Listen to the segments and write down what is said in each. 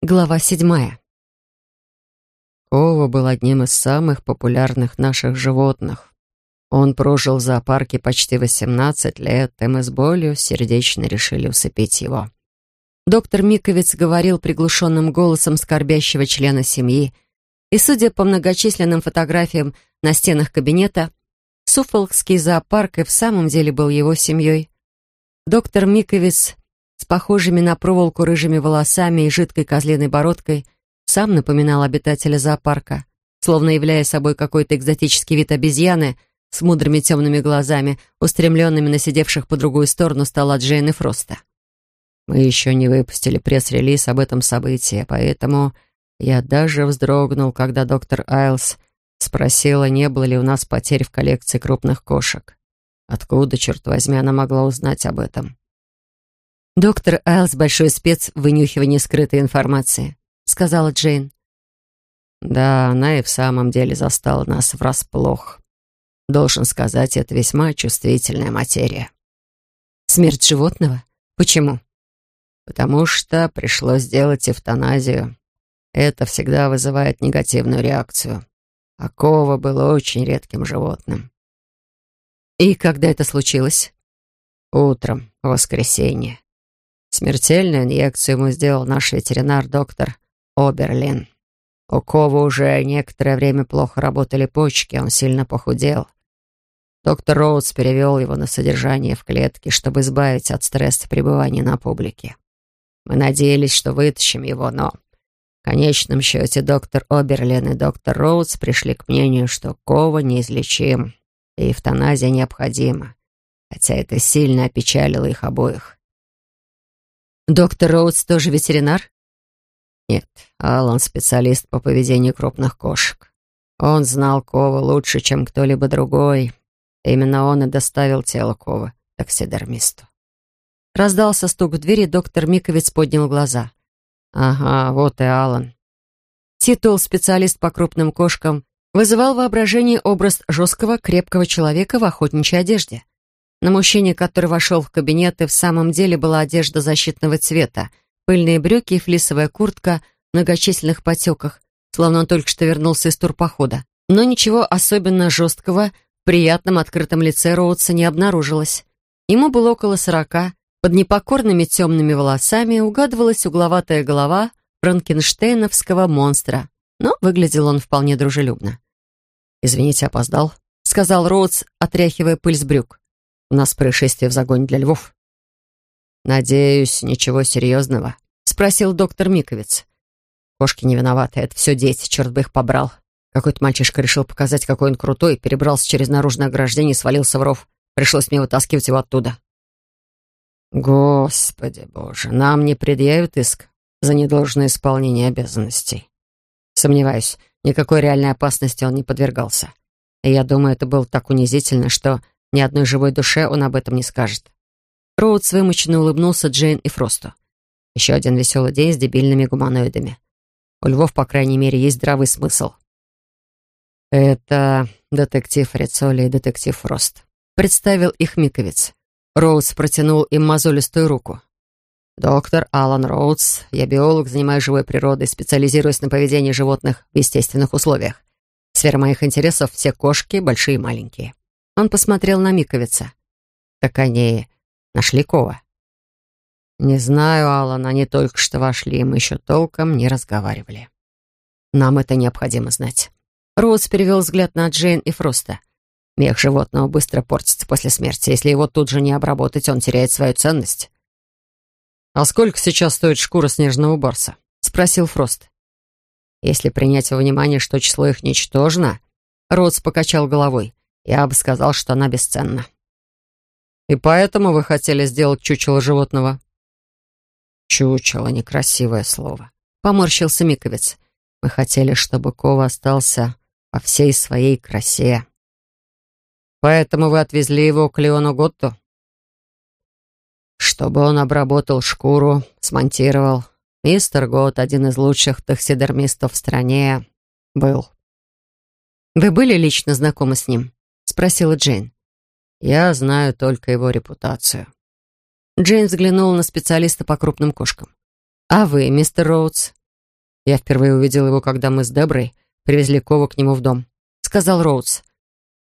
Глава седьмая. Кова был одним из самых популярных наших животных. Он прожил в зоопарке почти 18 лет, и мы с болью сердечно решили усыпить его. Доктор Миковец говорил приглушенным голосом скорбящего члена семьи, и, судя по многочисленным фотографиям на стенах кабинета, Суфолкский зоопарк и в самом деле был его семьей. Доктор Миковец с похожими на проволоку рыжими волосами и жидкой козлиной бородкой, сам напоминал обитателя зоопарка, словно являя собой какой-то экзотический вид обезьяны с мудрыми темными глазами, устремленными на сидевших по другую сторону стола Джейн и Фроста. Мы еще не выпустили пресс-релиз об этом событии, поэтому я даже вздрогнул, когда доктор Айлс спросила, не было ли у нас потерь в коллекции крупных кошек. Откуда, черт возьми, она могла узнать об этом? «Доктор Айлс — большой спец в вынюхивании скрытой информации», — сказала Джейн. «Да, она и в самом деле застала нас врасплох. Должен сказать, это весьма чувствительная материя». «Смерть животного? Почему?» «Потому что пришлось сделать эвтаназию. Это всегда вызывает негативную реакцию. А Кова был очень редким животным». «И когда это случилось?» «Утром, в воскресенье. Смертельную инъекцию ему сделал наш ветеринар-доктор Оберлин. У Кова уже некоторое время плохо работали почки, он сильно похудел. Доктор Роудс перевел его на содержание в клетке, чтобы избавить от стресса пребывания на публике. Мы надеялись, что вытащим его, но в конечном счете доктор Оберлин и доктор Роудс пришли к мнению, что Кова неизлечим и эвтаназия необходима, хотя это сильно опечалило их обоих. Доктор Роудс тоже ветеринар? Нет, Алан специалист по поведению крупных кошек. Он знал Кова лучше, чем кто-либо другой. Именно он и доставил тело Кова таксидермисту. Раздался стук в двери, доктор Миковец поднял глаза. «Ага, вот и Алан. Титул «специалист по крупным кошкам» вызывал воображение образ жесткого, крепкого человека в охотничьей одежде. На мужчине, который вошел в кабинет, и в самом деле была одежда защитного цвета, пыльные брюки и флисовая куртка в многочисленных потеках, словно он только что вернулся из турпохода. Но ничего особенно жесткого в приятном открытом лице Роудса не обнаружилось. Ему было около сорока, под непокорными темными волосами угадывалась угловатая голова франкенштейновского монстра, но выглядел он вполне дружелюбно. «Извините, опоздал», — сказал Роудс, отряхивая пыль с брюк. У нас происшествие в загоне для львов». «Надеюсь, ничего серьезного?» — спросил доктор Миковец. «Кошки не виноваты, это все дети, черт бы их побрал. Какой-то мальчишка решил показать, какой он крутой, перебрался через наружное ограждение и свалился в ров. Пришлось мне вытаскивать его оттуда». «Господи боже, нам не предъявят иск за недолжное исполнение обязанностей?» «Сомневаюсь, никакой реальной опасности он не подвергался. И я думаю, это было так унизительно, что ни одной живой душе он об этом не скажет. Роудс вымученно улыбнулся Джейн и Фросту. Еще один веселый день с дебильными гуманоидами. У львов, по крайней мере, есть здравый смысл. «Это детектив Рицоли и детектив Фрост», — представил их Миковец. Роудс протянул им мозолистую руку. «Доктор Алан Роудс. Я биолог, занимаюсь живой природой, специализируюсь на поведении животных в естественных условиях. Сфера моих интересов — все кошки, большие и маленькие. Он посмотрел на Миковица. «Так они нашли Кова?» «Не знаю, Алан, они только что вошли, мы еще толком не разговаривали. Нам это необходимо знать». Роуз перевел взгляд на Джейн и Фроста. Мех животного быстро портится после смерти. Если его тут же не обработать, он теряет свою ценность. «А сколько сейчас стоит шкура снежного барса?» — спросил Фрост. «Если принять во внимание, что число их ничтожно...» Роуз покачал головой. Я бы сказал, что она бесценна. И поэтому вы хотели сделать чучело животного? Чучело — некрасивое слово. Поморщился Миковец. Мы хотели, чтобы Кова остался во всей своей красе. Поэтому вы отвезли его к Леону Готту? Чтобы он обработал шкуру, смонтировал. Мистер Гот, один из лучших таксидермистов в стране, был. Вы были лично знакомы с ним? Спросила Джейн. «Я знаю только его репутацию». Джейн взглянула на специалиста по крупным кошкам. «А вы, мистер Роудс, Я впервые увидел его, когда мы с Деброй привезли Кова к нему в дом», — сказал Роудс.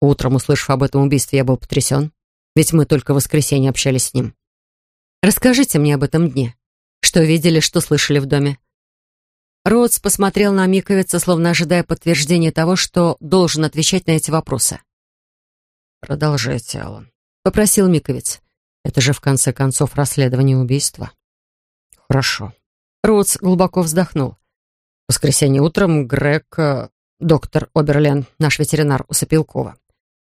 Утром, услышав об этом убийстве, я был потрясен, ведь мы только в воскресенье общались с ним. «Расскажите мне об этом дне. Что видели, что слышали в доме?» Роудс посмотрел на Миковица, словно ожидая подтверждения того, что должен отвечать на эти вопросы. «Продолжайте, Аллан», — попросил Миковиц. «Это же, в конце концов, расследование убийства». «Хорошо». Роудс глубоко вздохнул. В воскресенье утром Грег, э, доктор Оберлен, наш ветеринар, усыпил Кова.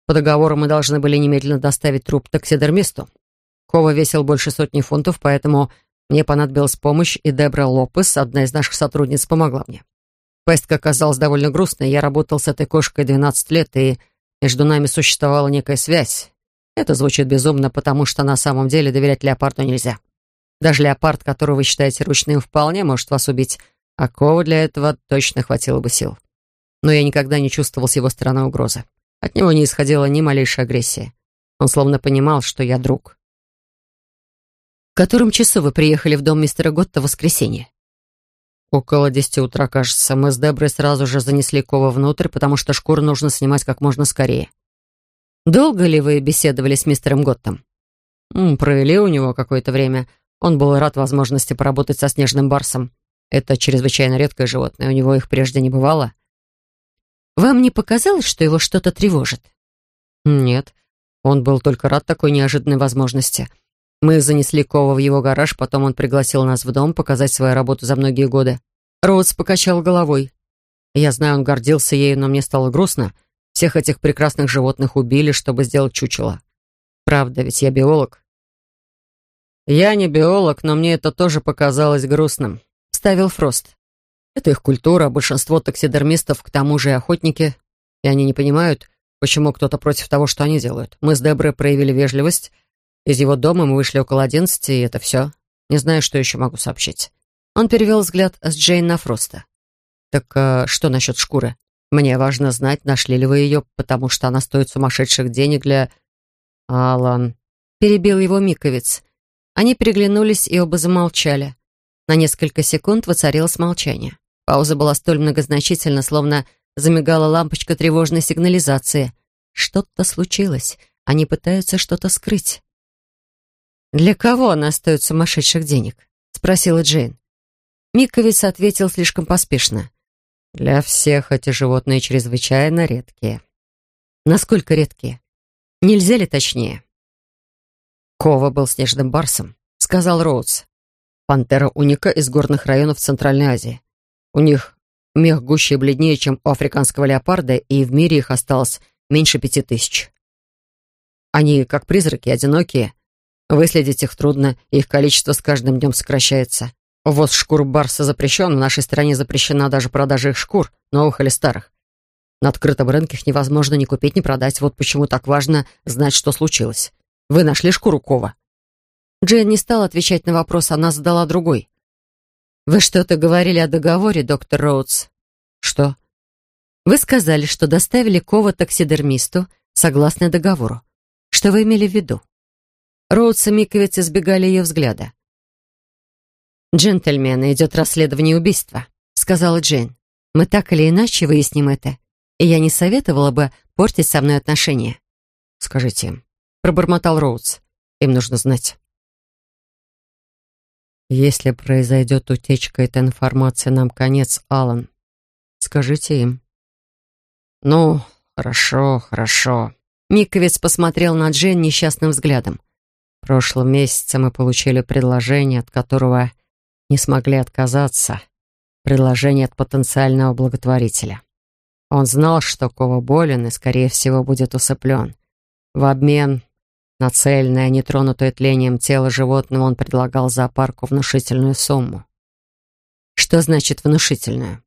По договору мы должны были немедленно доставить труп таксидермисту. Кова весил больше сотни фунтов, поэтому мне понадобилась помощь, и Дебра Лопес, одна из наших сотрудниц, помогла мне. Поездка оказалась довольно грустной. Я работал с этой кошкой 12 лет, и между нами существовала некая связь. Это звучит безумно, потому что на самом деле доверять леопарду нельзя. Даже леопард, которого вы считаете ручным, вполне может вас убить, а Кова для этого точно хватило бы сил. Но я никогда не чувствовал с его стороны угрозы. От него не исходила ни малейшей агрессии. Он словно понимал, что я друг. «В котором часу вы приехали в дом мистера Готта в воскресенье?» «Около десяти утра, кажется. Мы с Деброй сразу же занесли Кова внутрь, потому что шкуру нужно снимать как можно скорее». «Долго ли вы беседовали с мистером Готтом?» «Провели у него какое-то время. Он был рад возможности поработать со снежным барсом. Это чрезвычайно редкое животное, у него их прежде не бывало. Вам не показалось, что его что-то тревожит? Нет, он был только рад такой неожиданной возможности. Мы занесли Кова в его гараж, потом он пригласил нас в дом показать свою работу за многие годы. Роудс покачал головой. Я знаю, он гордился ею, но мне стало грустно. Всех этих прекрасных животных убили, чтобы сделать чучело. Правда, ведь я биолог. Я не биолог, но мне это тоже показалось грустным вставил Фрост. Это их культура, большинство таксидермистов к тому же и охотники, и они не понимают, почему кто-то против того, что они делают. Мы с Деброй проявили вежливость. Из его дома мы вышли около одиннадцати, и это все. Не знаю, что еще могу сообщить. Он перевел взгляд с Джейн на Фроста. «Так э, что насчет шкуры? Мне важно знать, нашли ли вы ее, потому что она стоит сумасшедших денег для...» «Алан...» — перебил его Миковец. Они переглянулись и оба замолчали. На несколько секунд воцарилось молчание. Пауза была столь многозначительна, словно замигала лампочка тревожной сигнализации. Что-то случилось. Они пытаются что-то скрыть. «Для кого она стоит сумасшедших денег?» — спросила Джейн. Миковец ответил слишком поспешно. «Для всех эти животные чрезвычайно редкие». «Насколько редкие? Нельзя ли точнее?» «Кова был снежным барсом», — сказал Роудс. Пантера уника из горных районов Центральной Азии. У них мех гуще и бледнее, чем у африканского леопарда, и в мире их осталось меньше пяти тысяч. Они, как призраки, одинокие. Выследить их трудно, их количество с каждым днем сокращается. Ввоз шкур барса запрещен, в нашей стране запрещена даже продажа их шкур, новых или старых. На открытом рынке их невозможно ни купить, ни продать. Вот почему так важно знать, что случилось. Вы нашли шкуру Кова? Джейн не стала отвечать на вопрос, она задала другой. «Вы что-то говорили о договоре, доктор Роудс?» «Что?» «Вы сказали, что доставили Кова таксидермисту согласно договору. Что вы имели в виду?» Роудс и Миковец избегали ее взгляда. «Джентльмены, идет расследование убийства», — сказала Джейн. «Мы так или иначе выясним это, и я не советовала бы портить со мной отношения». «Скажите им», — пробормотал Роудс. «Им нужно знать». Если произойдет утечка этой информации, нам конец, Алан. Скажите им. Ну, хорошо, хорошо. Миковец посмотрел на Джен несчастным взглядом. Прошлом месяце мы получили предложение, от которого не смогли отказаться. Предложение от потенциального благотворителя. Он знал, что Кова болен и, скорее всего, будет усыплен. В обмен на цельное, нетронутое тлением тело животного он предлагал зоопарку внушительную сумму. Что значит внушительную?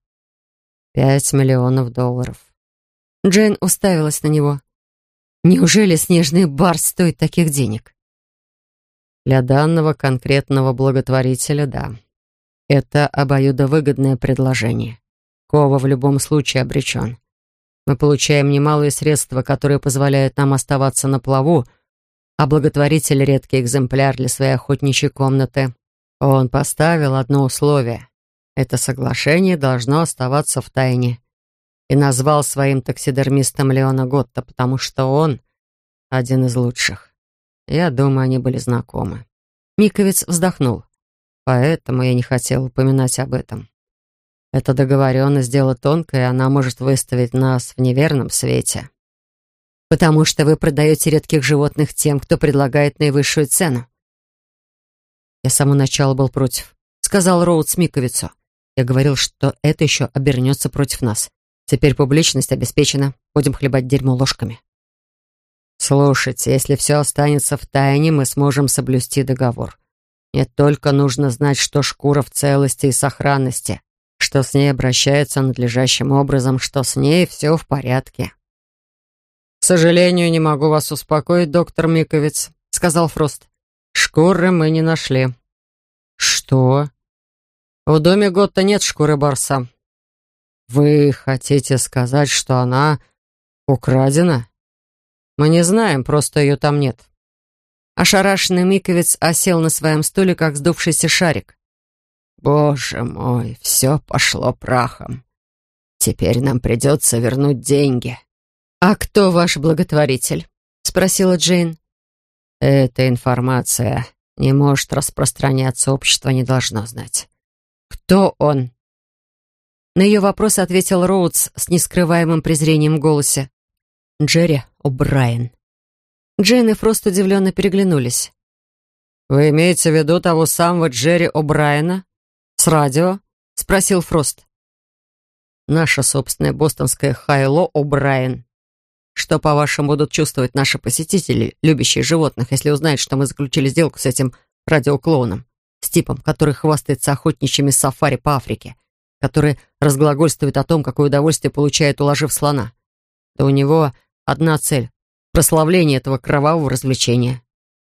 Пять миллионов долларов. Джейн уставилась на него. Неужели снежный бар стоит таких денег? Для данного конкретного благотворителя, да. Это обоюдовыгодное предложение. Кова в любом случае обречен. Мы получаем немалые средства, которые позволяют нам оставаться на плаву, а благотворитель — редкий экземпляр для своей охотничьей комнаты. Он поставил одно условие. Это соглашение должно оставаться в тайне. И назвал своим таксидермистом Леона Готта, потому что он один из лучших. Я думаю, они были знакомы. Миковец вздохнул. Поэтому я не хотел упоминать об этом. Эта договоренность дело тонкое, она может выставить нас в неверном свете. Потому что вы продаете редких животных тем, кто предлагает наивысшую цену. Я с самого начала был против, сказал Роуд Миковицу. Я говорил, что это еще обернется против нас. Теперь публичность обеспечена. Будем хлебать дерьмо ложками. Слушайте, если все останется в тайне, мы сможем соблюсти договор. Мне только нужно знать, что шкура в целости и сохранности, что с ней обращаются надлежащим образом, что с ней все в порядке. «К сожалению, не могу вас успокоить, доктор Миковец», — сказал Фрост. «Шкуры мы не нашли». «Что?» «В доме Готта нет шкуры барса». «Вы хотите сказать, что она украдена?» «Мы не знаем, просто ее там нет». Ошарашенный Миковец осел на своем стуле, как сдувшийся шарик. «Боже мой, все пошло прахом. Теперь нам придется вернуть деньги». «А кто ваш благотворитель?» — спросила Джейн. «Эта информация не может распространяться, общество не должно знать». «Кто он?» На ее вопрос ответил Роудс с нескрываемым презрением в голосе. «Джерри О'Брайен». Джейн и Фрост удивленно переглянулись. «Вы имеете в виду того самого Джерри О'Брайена? С радио?» — спросил Фрост. «Наша собственная бостонская Хайло О'Брайен. Что, по-вашему, будут чувствовать наши посетители, любящие животных, если узнают, что мы заключили сделку с этим радиоклоуном, с типом, который хвастается охотничьими сафари по Африке, который разглагольствует о том, какое удовольствие получает, уложив слона? Да у него одна цель — прославление этого кровавого развлечения.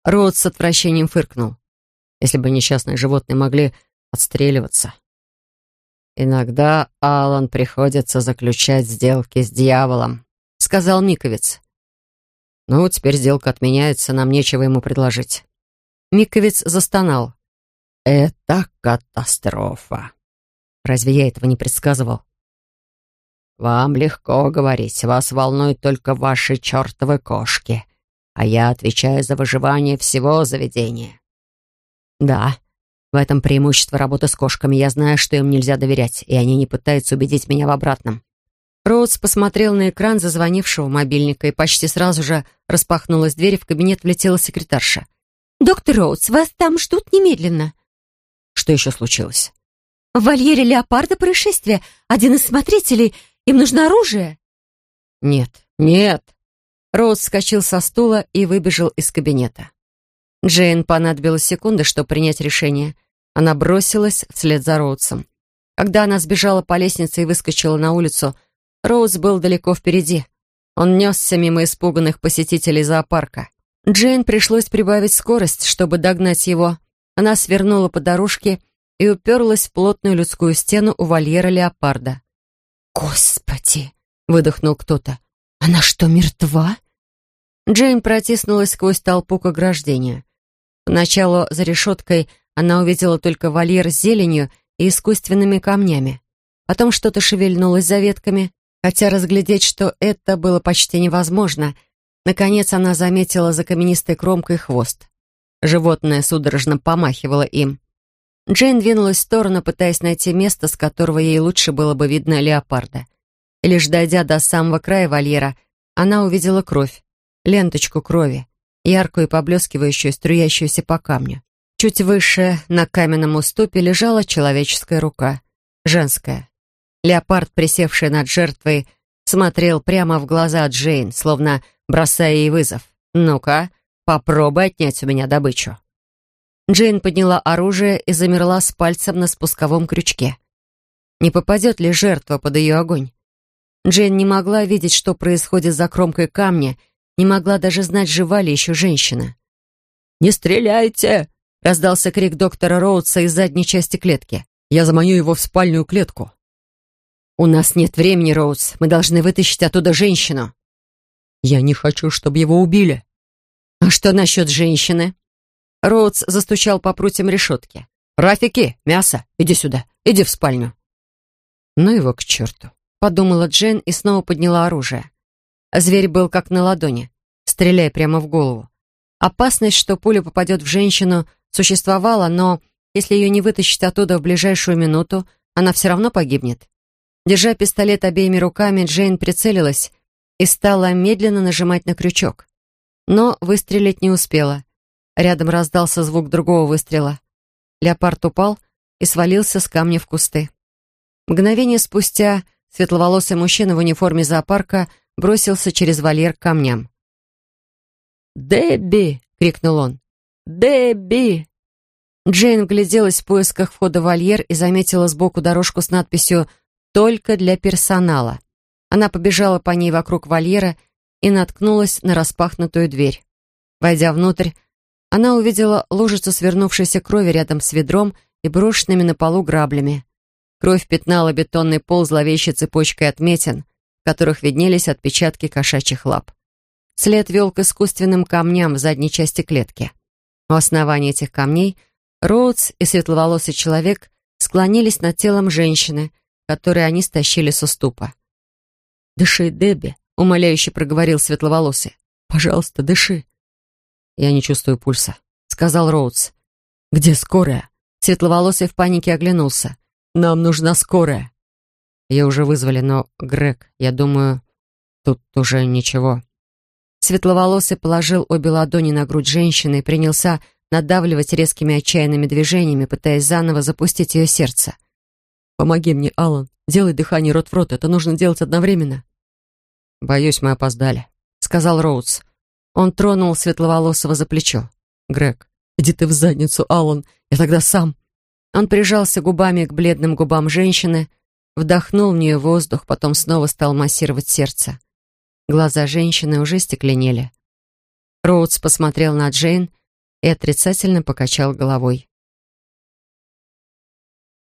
Рот с отвращением фыркнул. Если бы несчастные животные могли отстреливаться. Иногда Алан приходится заключать сделки с дьяволом, сказал Миковец. Ну, теперь сделка отменяется, нам нечего ему предложить. Миковец застонал. Это катастрофа. Разве я этого не предсказывал? Вам легко говорить, вас волнуют только ваши чертовы кошки, а я отвечаю за выживание всего заведения. Да, в этом преимущество работы с кошками. Я знаю, что им нельзя доверять, и они не пытаются убедить меня в обратном. Роудс посмотрел на экран зазвонившего мобильника, и почти сразу же распахнулась дверь, и в кабинет влетела секретарша. «Доктор Роудс, вас там ждут немедленно». Что еще случилось? В вольере леопарда происшествие. Один из смотрителей им нужно оружие?» «Нет, нет!» Роуз вскочил со стула и выбежал из кабинета. Джейн понадобилась секунда, чтобы принять решение. Она бросилась вслед за Роудсом. Когда она сбежала по лестнице и выскочила на улицу, Роуз был далеко впереди. Он несся мимо испуганных посетителей зоопарка. Джейн пришлось прибавить скорость, чтобы догнать его. Она свернула по дорожке и уперлась в плотную людскую стену у вольера леопарда. «Господи!» — выдохнул кто-то. «Она что, мертва?» Джейн протиснулась сквозь толпу к ограждению. Поначалу за решеткой она увидела только вольер с зеленью и искусственными камнями. Потом что-то шевельнулось за ветками, хотя разглядеть, что это было почти невозможно. Наконец она заметила за каменистой кромкой хвост. Животное судорожно помахивало им. Джейн двинулась в сторону, пытаясь найти место, с которого ей лучше было бы видно леопарда. И лишь дойдя до самого края вольера, она увидела кровь, ленточку крови, яркую и поблескивающую, струящуюся по камню. Чуть выше, на каменном уступе, лежала человеческая рука, женская. Леопард, присевший над жертвой, смотрел прямо в глаза Джейн, словно бросая ей вызов. «Ну-ка, попробуй отнять у меня добычу». Джейн подняла оружие и замерла с пальцем на спусковом крючке. Не попадет ли жертва под ее огонь? Джейн не могла видеть, что происходит за кромкой камня, не могла даже знать, жива ли еще женщина. «Не стреляйте!» — раздался крик доктора Роудса из задней части клетки. «Я заманю его в спальную клетку». «У нас нет времени, Роудс. Мы должны вытащить оттуда женщину». «Я не хочу, чтобы его убили». «А что насчет женщины?» Роудс застучал по прутьям решетки. «Рафики, мясо, иди сюда. Иди в спальню». «Ну его к черту», — подумала Джейн и снова подняла оружие. Зверь был как на ладони, стреляя прямо в голову. Опасность, что пуля попадет в женщину, существовала, но если ее не вытащить оттуда в ближайшую минуту, она все равно погибнет. Держа пистолет обеими руками, Джейн прицелилась и стала медленно нажимать на крючок. Но выстрелить не успела. Рядом раздался звук другого выстрела. Леопард упал и свалился с камня в кусты. Мгновение спустя светловолосый мужчина в униформе зоопарка бросился через вольер к камням. «Дебби!» — крикнул он. «Дебби!» Джейн вгляделась в поисках входа в вольер и заметила сбоку дорожку с надписью «Только для персонала». Она побежала по ней вокруг вольера и наткнулась на распахнутую дверь. Войдя внутрь, она увидела лужицу свернувшейся крови рядом с ведром и брошенными на полу граблями. Кровь пятнала бетонный пол зловещей цепочкой отметин, в которых виднелись отпечатки кошачьих лап. След вел к искусственным камням в задней части клетки. У основания этих камней Роудс и светловолосый человек склонились над телом женщины, которую они стащили с уступа. «Дыши, Дебби», — умоляюще проговорил светловолосый. «Пожалуйста, дыши». «Я не чувствую пульса», — сказал Роудс. «Где скорая?» Светловолосый в панике оглянулся. «Нам нужна скорая». «Ее уже вызвали, но, Грег, я думаю, тут уже ничего». Светловолосый положил обе ладони на грудь женщины и принялся надавливать резкими отчаянными движениями, пытаясь заново запустить ее сердце. «Помоги мне, Алан. Делай дыхание рот в рот. Это нужно делать одновременно». «Боюсь, мы опоздали», — сказал Роудс. Он тронул Светловолосого за плечо. «Грег, иди ты в задницу, Алан. Я тогда сам». Он прижался губами к бледным губам женщины, вдохнул в нее воздух, потом снова стал массировать сердце. Глаза женщины уже стекленели. Роудс посмотрел на Джейн и отрицательно покачал головой.